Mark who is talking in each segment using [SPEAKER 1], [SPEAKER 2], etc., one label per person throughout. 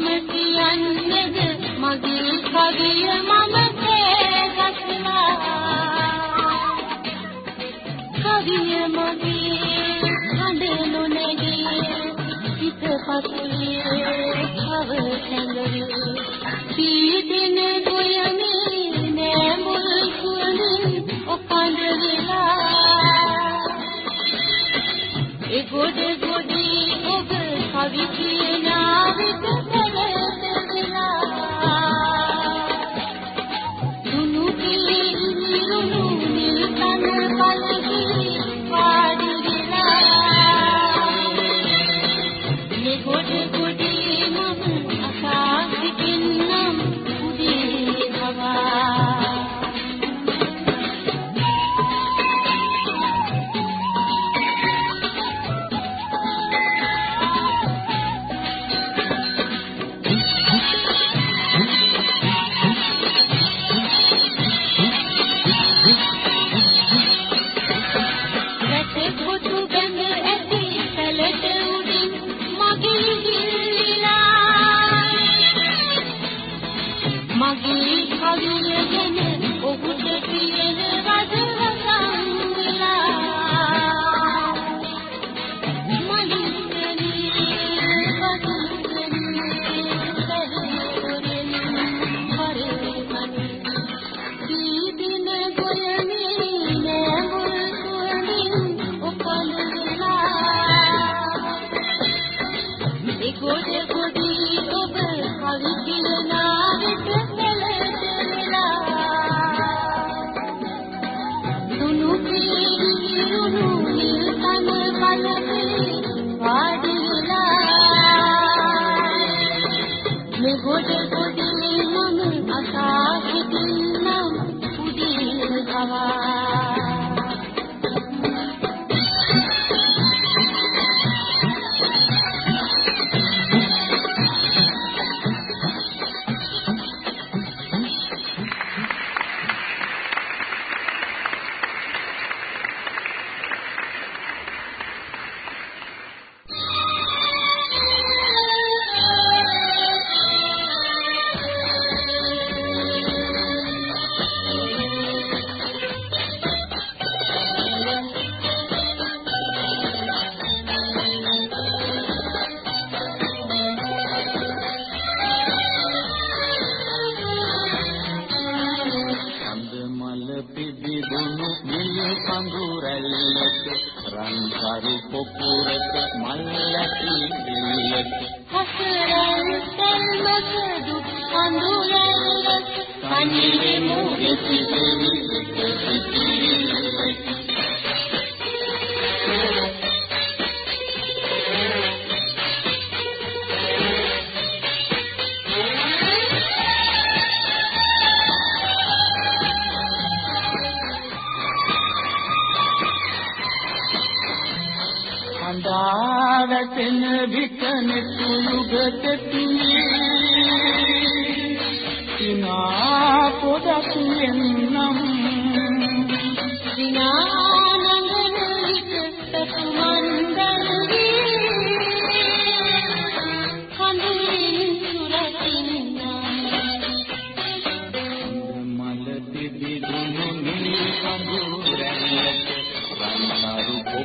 [SPEAKER 1] මම කියන්නේද මගේ කවිය මම තේගස්නා කවිය මගේ හඬ නොනැගී හිත පතුලේ හව සැඟවි පීඩෙන ගොයමේ නෑ මුල් කුලින් ඔපඳ වෙලා ඒ ගොඩ ගොඩේ ඔබ කවි කියනාවිට මගේ කවිය ගැන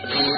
[SPEAKER 2] Thank you.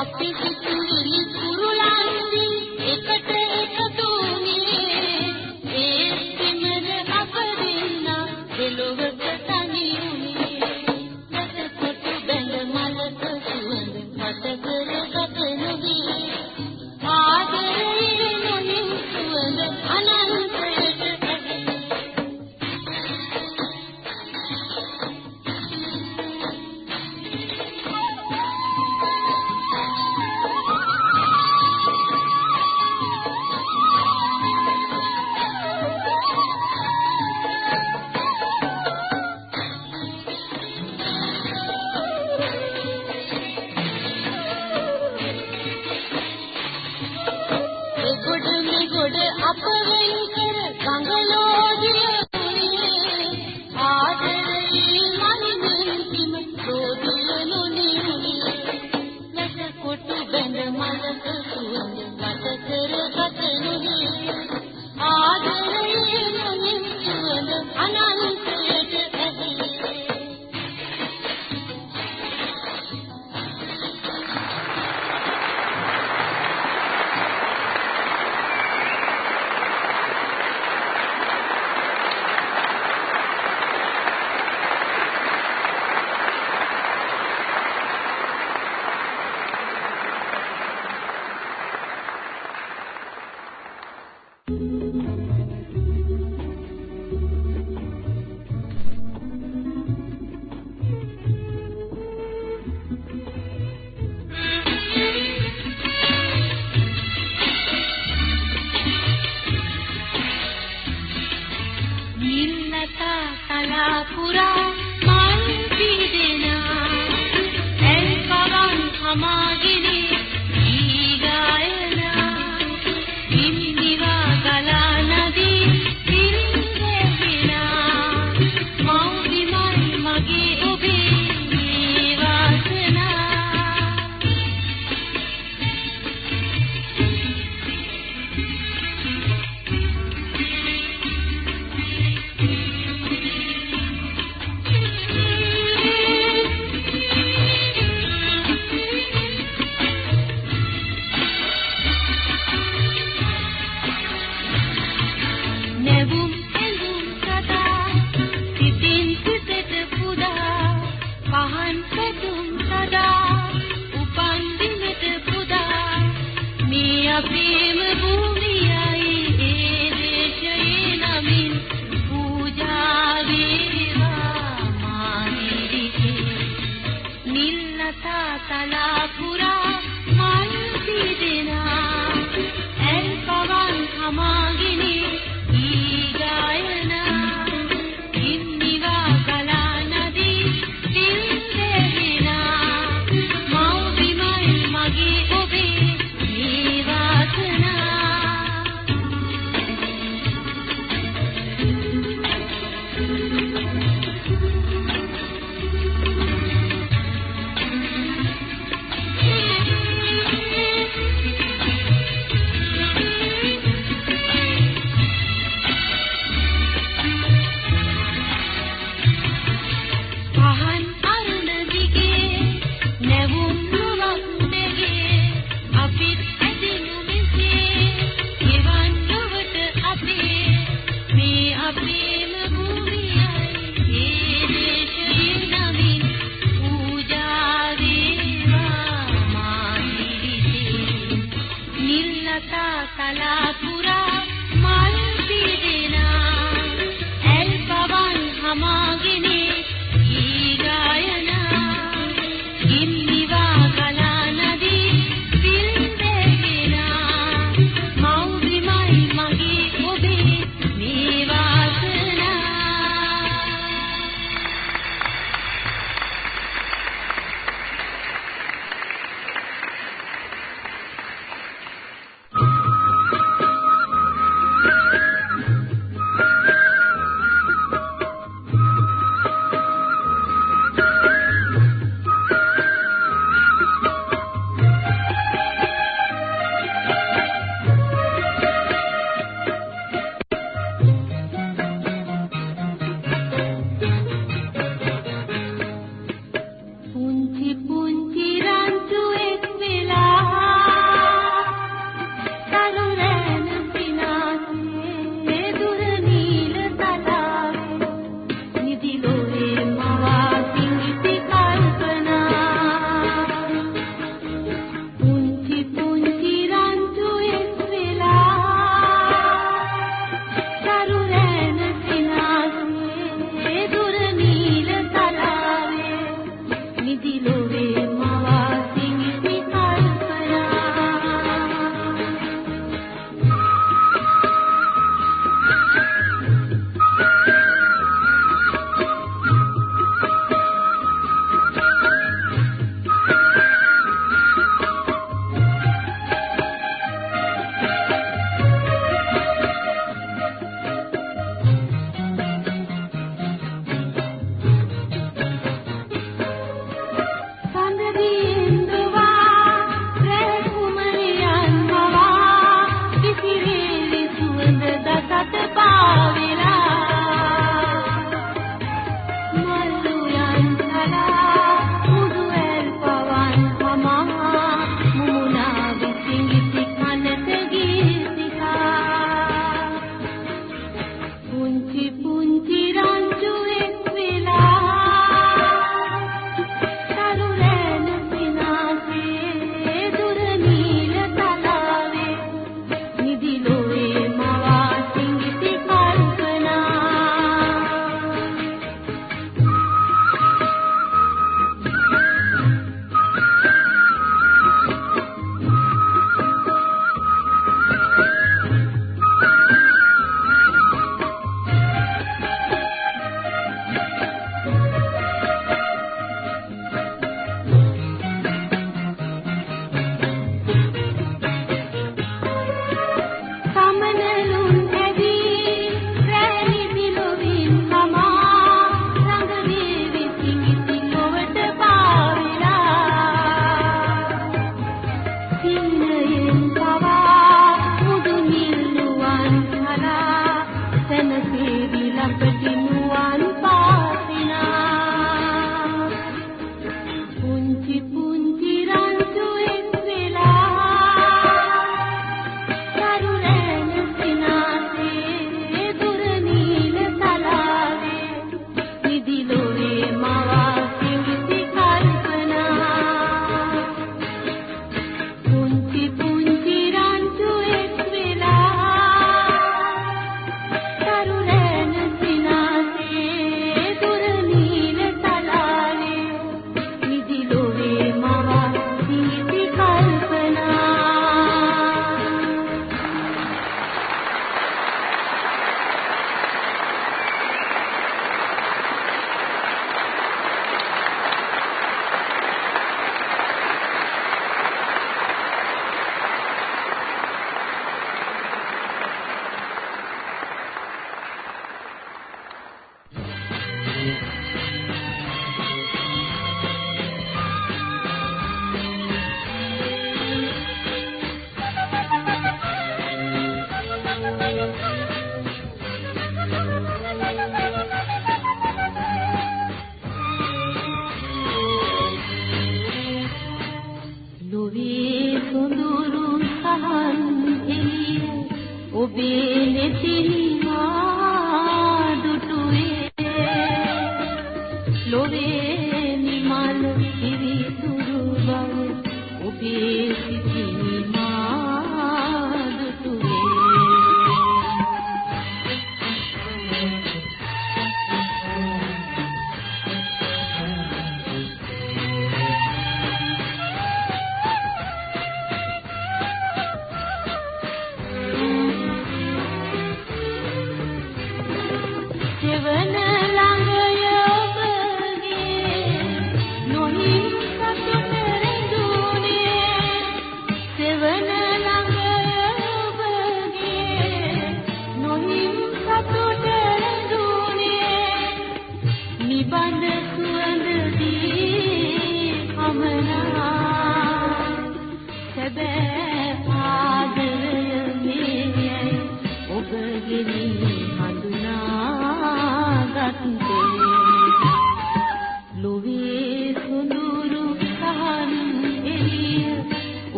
[SPEAKER 1] अपने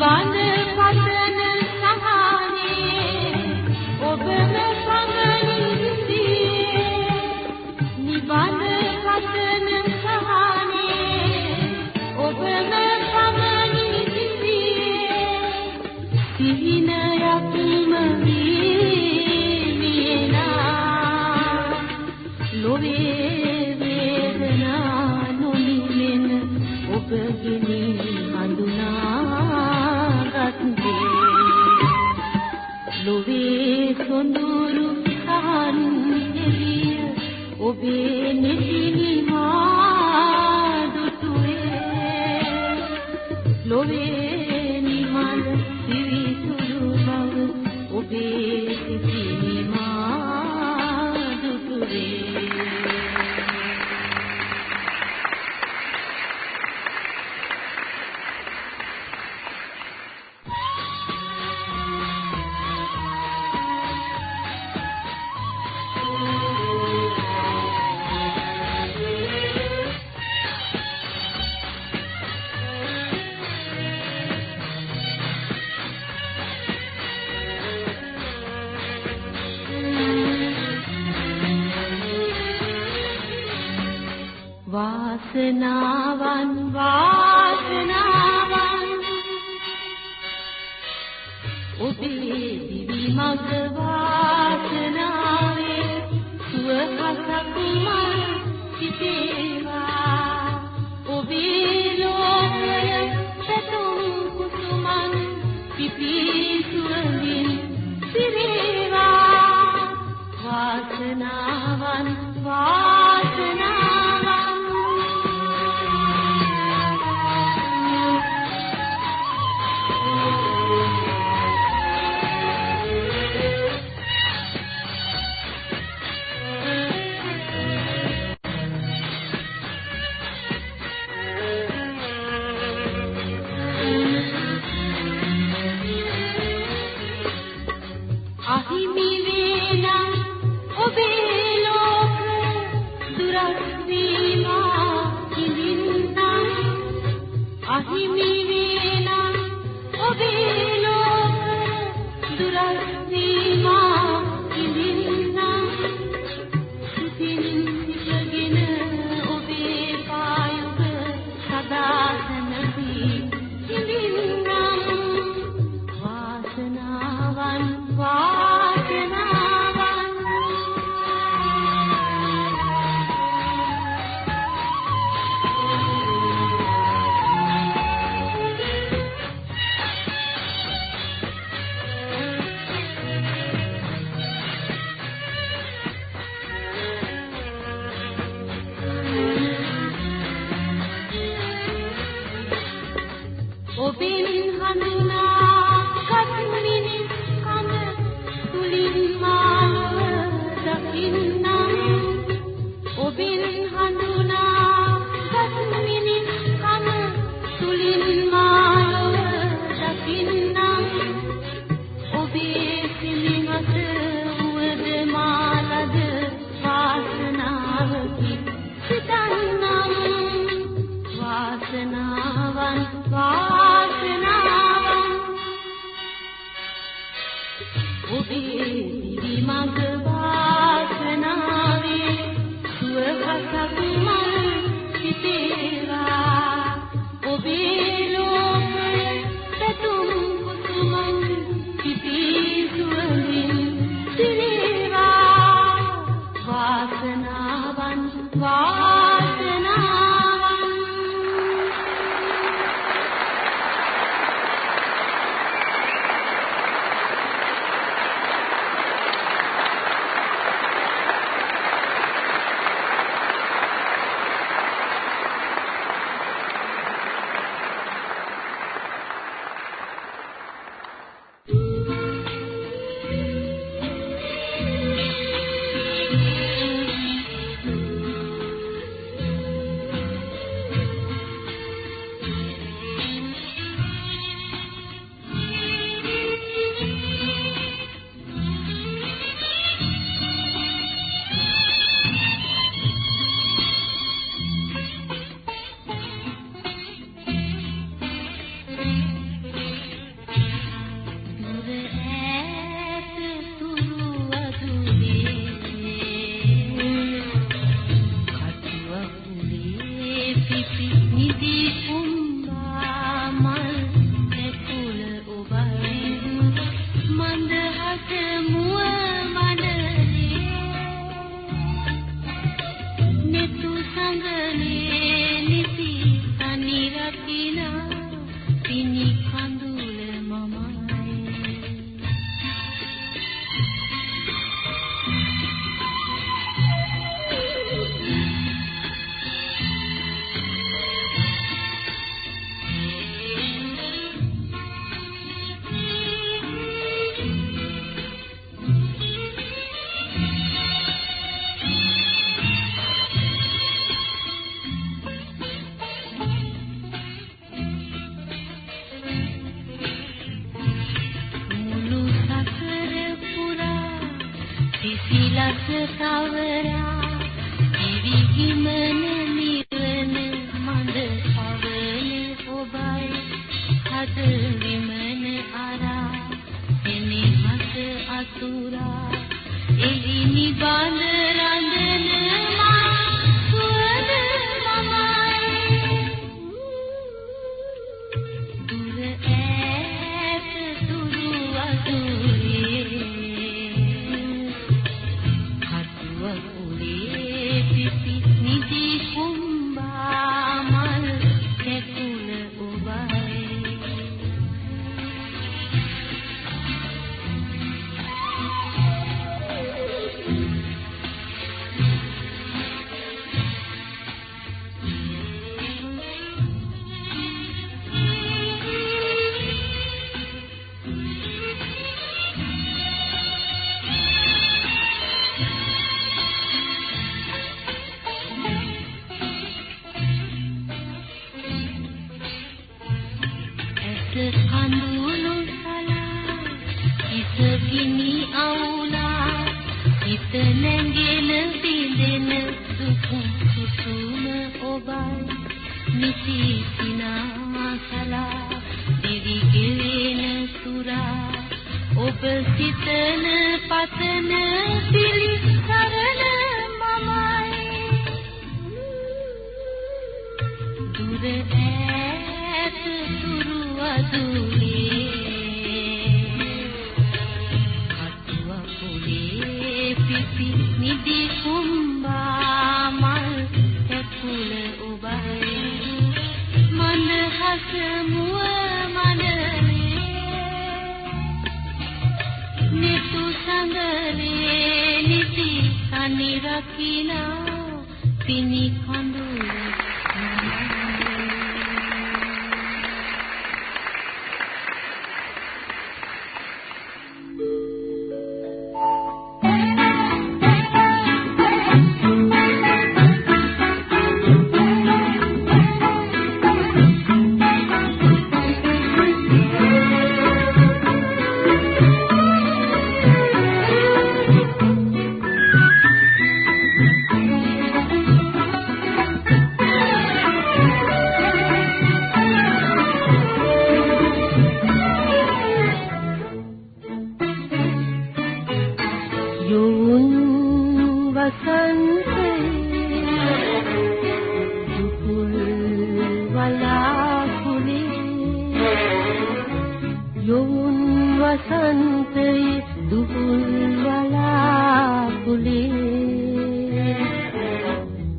[SPEAKER 1] दीवान වාසනාවන් වාසනාවන්. උපේ දිවි මගවා नहीं मिली සිතේ දුර ඈත තුරු වදුනේ අතුව පොලේ පිපි නිදි කුඹා මල් ඇතුළ ඔබයි මන හස මුව මනරේ නිතු සංගලේ නිති අනිරකිනා පිනික යොවුන් වසන්තයේ දුහුල් වලාකුලේ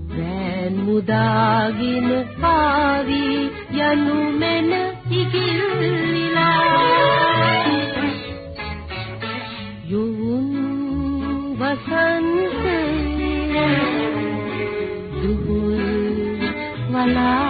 [SPEAKER 1] වැන් මුදාගෙන පාවි යනු මෙන ඉගිල්ලා යොවුන් වසන්තයේ දුහුල් වලා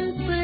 [SPEAKER 1] open.